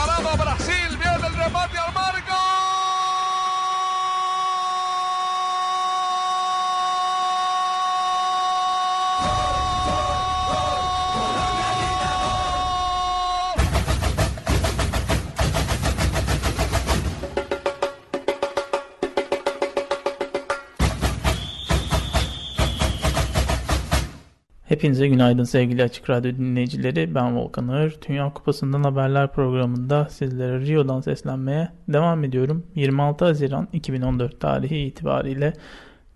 Brasil, Hepinize günaydın sevgili Açık Radyo dinleyicileri. Ben Volkan Ağır. Dünya Kupası'ndan haberler programında sizlere Rio'dan seslenmeye devam ediyorum. 26 Haziran 2014 tarihi itibariyle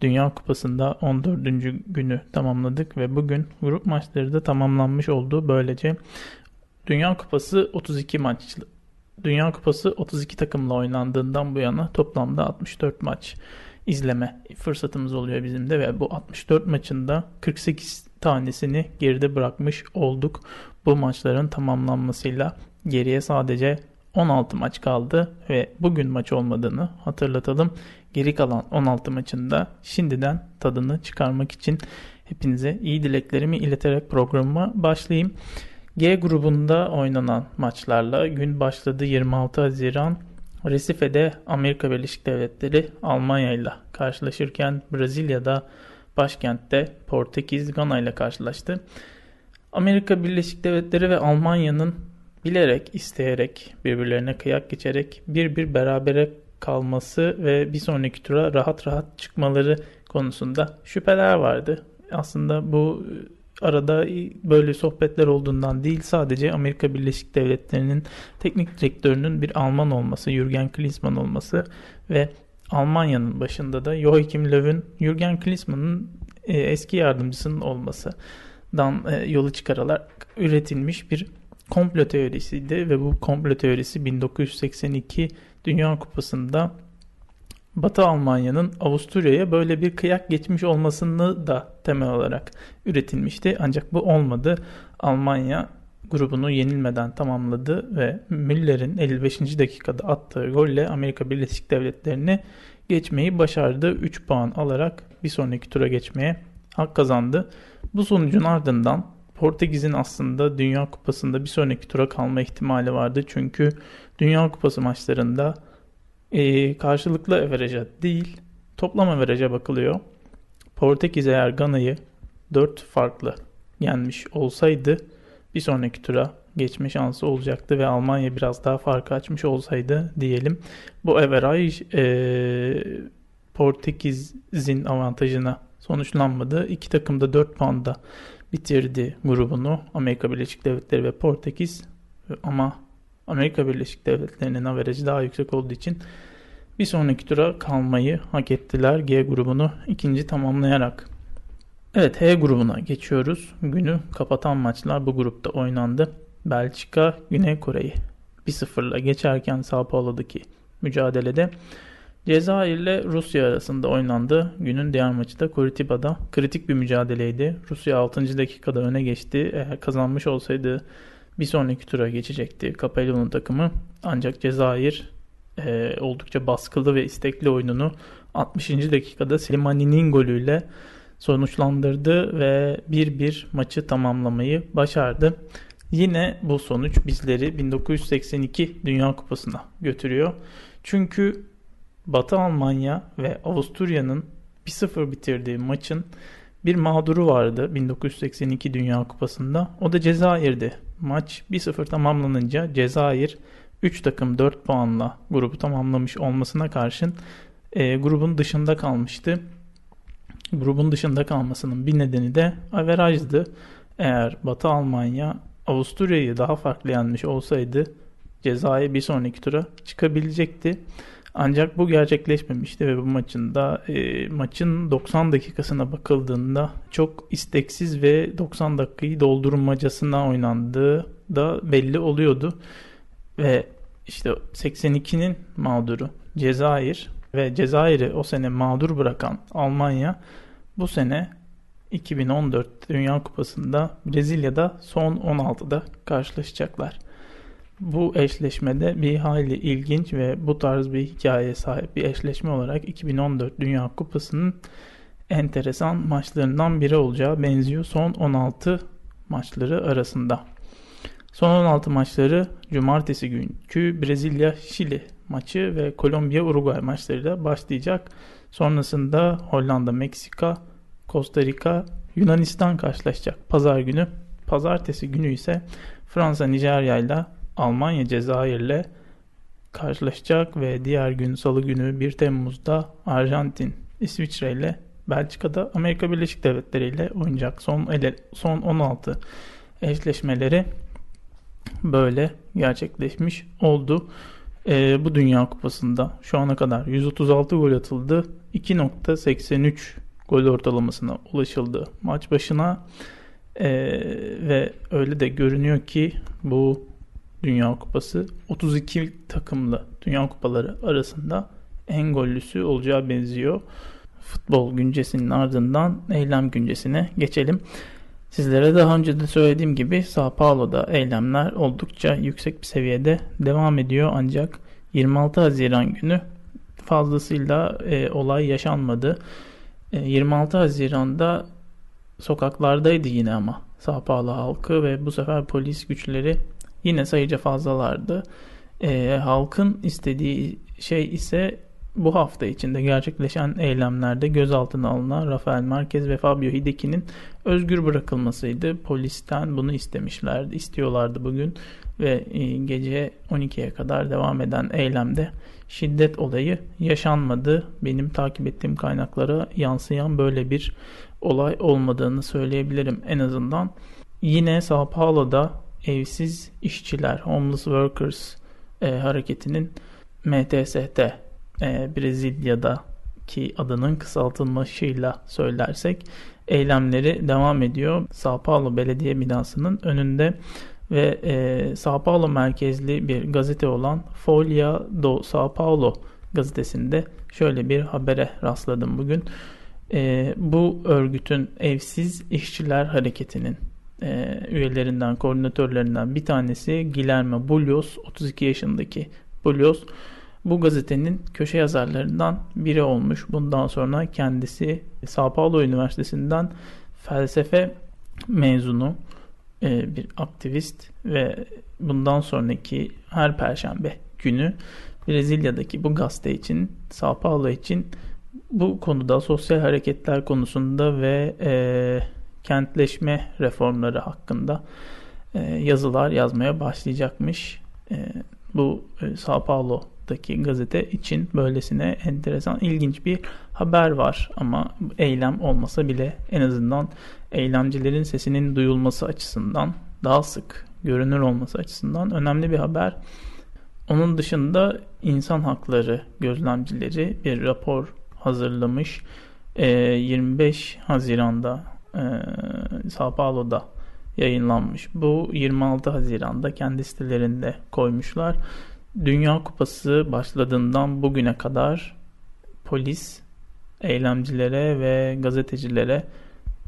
Dünya Kupası'nda 14. günü tamamladık ve bugün grup maçları da tamamlanmış oldu. Böylece Dünya Kupası 32 maç Dünya Kupası 32 takımla oynandığından bu yana toplamda 64 maç izleme fırsatımız oluyor bizim de ve bu 64 maçında 48 tanesini geride bırakmış olduk. Bu maçların tamamlanmasıyla geriye sadece 16 maç kaldı ve bugün maç olmadığını hatırlatalım. Geri kalan 16 maçında şimdiden tadını çıkarmak için hepinize iyi dileklerimi ileterek programıma başlayayım. G grubunda oynanan maçlarla gün başladı 26 Haziran Resife'de Amerika Birleşik Devletleri Almanya ile karşılaşırken Brezilya'da başkentte Portekiz Gana ile karşılaştı. Amerika Birleşik Devletleri ve Almanya'nın bilerek, isteyerek, birbirlerine kıyak geçerek bir bir berabere kalması ve bir sonraki tura rahat rahat çıkmaları konusunda şüpheler vardı. Aslında bu arada böyle sohbetler olduğundan değil sadece Amerika Birleşik Devletleri'nin teknik direktörünün bir Alman olması, Jürgen Klinsmann olması ve Almanya'nın başında da Joachim Löw'ün Jürgen Klinsmann'ın e, eski yardımcısının olmasından e, yolu çıkararak üretilmiş bir komplo teorisiydi ve bu komplo teorisi 1982 Dünya Kupası'nda Batı Almanya'nın Avusturya'ya böyle bir kıyak geçmiş olmasını da temel olarak üretilmişti. Ancak bu olmadı. Almanya grubunu yenilmeden tamamladı ve Müller'in 55. dakikada attığı golle Amerika Birleşik Devletleri'ni geçmeyi başardı. 3 puan alarak bir sonraki tura geçmeye hak kazandı. Bu sonucun ardından Portekiz'in aslında Dünya Kupası'nda bir sonraki tura kalma ihtimali vardı. Çünkü Dünya Kupası maçlarında e, karşılıklı average'a değil toplam average'a bakılıyor. Portekiz eğer Gana'yı 4 farklı yenmiş olsaydı bir sonraki tura geçme şansı olacaktı ve Almanya biraz daha farkı açmış olsaydı diyelim. Bu average e, Portekiz'in avantajına sonuçlanmadı. İki takım da 4 puanda bitirdi grubunu. Amerika Birleşik Devletleri ve Portekiz ama Amerika Birleşik Devletleri'nin averajı daha yüksek olduğu için bir sonraki tura kalmayı hak ettiler G grubunu ikinci tamamlayarak. Evet H grubuna geçiyoruz. Günü kapatan maçlar bu grupta oynandı. Belçika Güney Kore'yi 1-0'la geçerken Sao Paulo'daki mücadelede Cezayir ile Rusya arasında oynandı. Günün diğer maçı da Kuritiba'da kritik bir mücadeleydi. Rusya 6. dakikada öne geçti. Eğer kazanmış olsaydı bir sonraki tura geçecekti Capello'nun takımı. Ancak Cezayir e, oldukça baskılı ve istekli oyununu 60. dakikada Slimani'nin golüyle sonuçlandırdı ve 1-1 maçı tamamlamayı başardı. Yine bu sonuç bizleri 1982 Dünya Kupası'na götürüyor. Çünkü Batı Almanya ve Avusturya'nın 1-0 bitirdiği maçın bir mağduru vardı 1982 Dünya Kupası'nda. O da Cezayir'di. Maç 1-0 tamamlanınca Cezayir 3 takım 4 puanla grubu tamamlamış olmasına karşın e, grubun dışında kalmıştı. Grubun dışında kalmasının bir nedeni de averajdı. Eğer Batı Almanya Avusturya'yı daha farklı yenmiş olsaydı cezayı bir sonraki tura çıkabilecekti. Ancak bu gerçekleşmemişti ve bu maçın da e, maçın 90 dakikasına bakıldığında çok isteksiz ve 90 dakikayı doldurmacasına oynandığı da belli oluyordu. Ve işte 82'nin mağduru Cezayir ve Cezayir'i o sene mağdur bırakan Almanya bu sene 2014 Dünya Kupası'nda Brezilya'da son 16'da karşılaşacaklar. Bu eşleşmede bir hayli ilginç ve bu tarz bir hikayeye sahip bir eşleşme olarak 2014 Dünya Kupası'nın enteresan maçlarından biri olacağı benziyor son 16 maçları arasında. Son 16 maçları cumartesi günkü Brezilya-Şili maçı ve Kolombiya-Uruguay maçlarıyla başlayacak. Sonrasında Hollanda-Meksika, Costa Rica, Yunanistan karşılaşacak pazar günü. Pazartesi günü ise Fransa Nijerya ile Almanya Cezayir ile karşılaşacak ve diğer gün salı günü 1 Temmuz'da Arjantin İsviçre ile Belçika'da Amerika Birleşik Devletleri ile oynayacak. Son ele, son 16 eşleşmeleri böyle gerçekleşmiş oldu. Ee, bu Dünya Kupası'nda şu ana kadar 136 gol atıldı. 2.83 gol ortalamasına ulaşıldı maç başına. Ee, ve öyle de görünüyor ki bu Dünya Kupası 32 takımlı Dünya Kupaları arasında en gollüsü olacağı benziyor. Futbol güncesinin ardından eylem güncesine geçelim. Sizlere daha önce de söylediğim gibi Sao Paulo'da eylemler oldukça yüksek bir seviyede devam ediyor ancak 26 Haziran günü fazlasıyla e, olay yaşanmadı. E, 26 Haziran'da sokaklardaydı yine ama Sao Paulo halkı ve bu sefer polis güçleri yine sayıca fazlalardı. E, halkın istediği şey ise bu hafta içinde gerçekleşen eylemlerde gözaltına alınan Rafael Marquez ve Fabio Hideki'nin özgür bırakılmasıydı. Polisten bunu istemişlerdi, istiyorlardı bugün ve e, gece 12'ye kadar devam eden eylemde şiddet olayı yaşanmadı. Benim takip ettiğim kaynaklara yansıyan böyle bir olay olmadığını söyleyebilirim en azından. Yine Sao Paulo'da evsiz işçiler, homeless workers e, hareketinin MTST e, Brezilya'daki adının kısaltılmasıyla söylersek eylemleri devam ediyor. Sao Paulo Belediye binasının önünde ve e, Sao Paulo merkezli bir gazete olan Folha do Sao Paulo gazetesinde şöyle bir habere rastladım bugün. E, bu örgütün evsiz işçiler hareketinin e, üyelerinden, koordinatörlerinden bir tanesi Guilherme Bulhos, 32 yaşındaki Bulhos bu gazetenin köşe yazarlarından biri olmuş. Bundan sonra kendisi Sao Paulo Üniversitesi'nden felsefe mezunu e, bir aktivist ve bundan sonraki her perşembe günü Brezilya'daki bu gazete için, Sao Paulo için bu konuda sosyal hareketler konusunda ve e, kentleşme reformları hakkında e, yazılar yazmaya başlayacakmış. E, bu e, Sao Paulo'daki gazete için böylesine enteresan, ilginç bir haber var. Ama eylem olmasa bile en azından eylemcilerin sesinin duyulması açısından daha sık görünür olması açısından önemli bir haber. Onun dışında insan hakları gözlemcileri bir rapor hazırlamış. 25 Haziran'da Sao Paulo'da yayınlanmış. Bu 26 Haziran'da kendi sitelerinde koymuşlar. Dünya Kupası başladığından bugüne kadar polis eylemcilere ve gazetecilere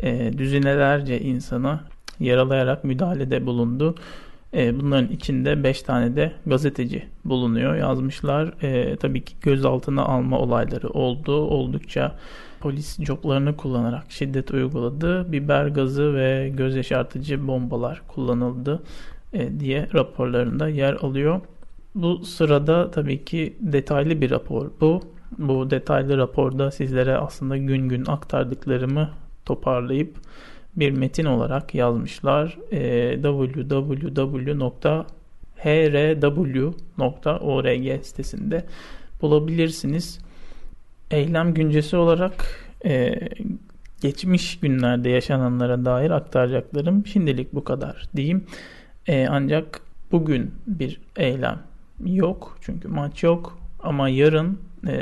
e, düzinelerce insanı yaralayarak müdahalede bulundu. E, bunların içinde 5 tane de gazeteci bulunuyor. Yazmışlar. E, tabii ki gözaltına alma olayları oldu. Oldukça polis coplarını kullanarak şiddet uyguladı. Biber gazı ve göz yaşartıcı bombalar kullanıldı e, diye raporlarında yer alıyor. Bu sırada tabii ki detaylı bir rapor bu. Bu detaylı raporda sizlere aslında gün gün aktardıklarımı toparlayıp bir metin olarak yazmışlar. E, www.hrw.org sitesinde bulabilirsiniz. Eylem güncesi olarak e, geçmiş günlerde yaşananlara dair aktaracaklarım şimdilik bu kadar diyeyim. E, ancak bugün bir eylem yok çünkü maç yok ama yarın e,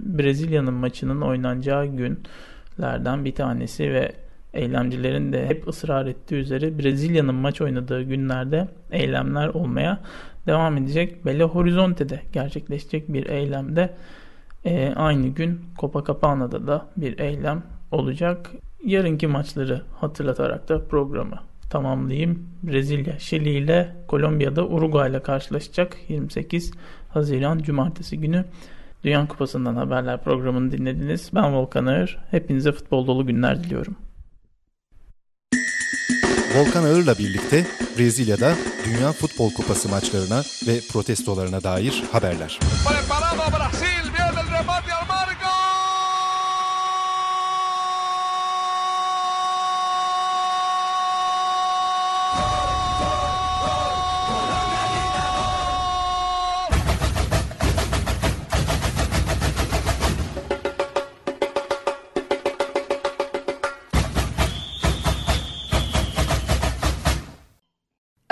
Brezilya'nın maçının oynanacağı günlerden bir tanesi ve eylemcilerin de hep ısrar ettiği üzere Brezilya'nın maç oynadığı günlerde eylemler olmaya devam edecek. Belo Horizonte'de gerçekleşecek bir eylemde e, aynı gün Copacapana'da da bir eylem olacak. Yarınki maçları hatırlatarak da programı tamamlayayım. Brezilya Şili ile Kolombiya'da Uruguay ile karşılaşacak 28 Haziran Cumartesi günü. Dünya Kupası'ndan haberler programını dinlediniz. Ben Volkan Ağır. Hepinize futbol dolu günler diliyorum. Volkan Ağır'la birlikte Brezilya'da Dünya Futbol Kupası maçlarına ve protestolarına dair haberler. Preparado